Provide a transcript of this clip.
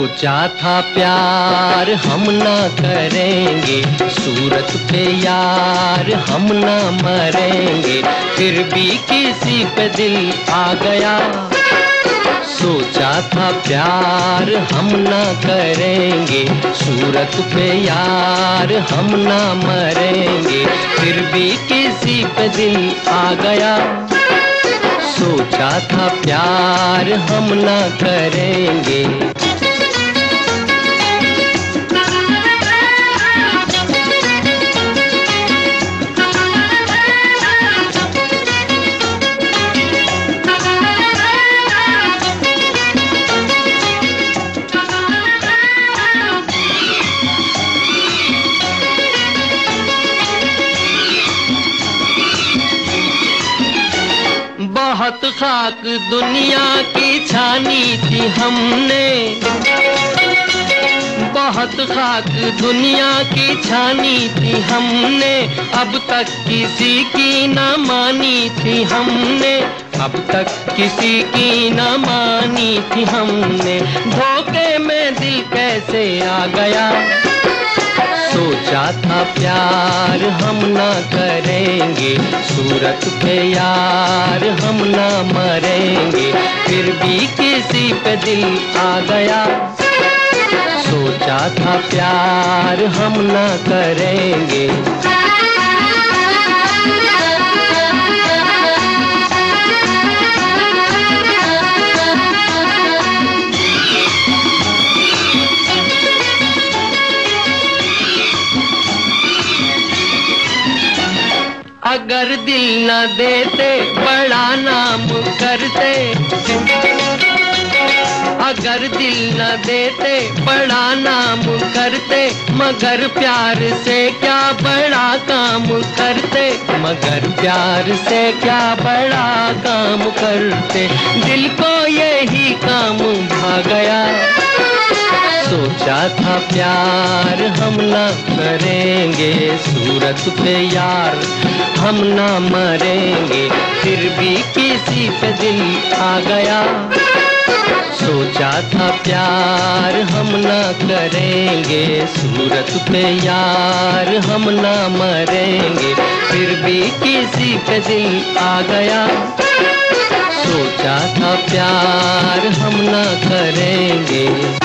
सोचा था प्यार हम ना करेंगे, सूरत पे यार हम ना मरेंगे, फिर भी किसी पे दिल आ गया। सोचा था प्यार हम ना करेंगे, सूरत पे यार हम ना मरेंगे, फिर भी किसी पे दिल आ गया। सोचा था प्यार हम ना करेंगे। बहुत खाक दुनिया की छानी थी हमने। बहुत खाक दुनिया की छानी थी हमने। अब तक किसी की न मानी थी हमने। अब तक किसी की न मानी थी हमने। धोखे में दिल कैसे आ गया? सोचा था प्यार हम ना करेंगे, सूरत पे यार हम ना मरेंगे, फिर भी किसी पे दिल आ गया। सोचा था प्यार हम ना करेंगे अगर दिल न देते, बड़ा नाम करते। अगर दिल न देते, बड़ा नाम करते। मगर प्यार से क्या बड़ा काम करते? मगर प्यार से क्या बड़ा काम करते? दिल को यही काम भा गया। सोचा था प्यार, हम ना करेंगे सूरत पे यार। हम ना मरेंगे, फिर भी किसी पे दिल आ गया। सोचा था प्यार, हम ना करेंगे सूरत पे यार। हम ना मरेंगे, फिर भी किसी पे दिल आ गया। सोचा था प्यार, हम ना करेंगे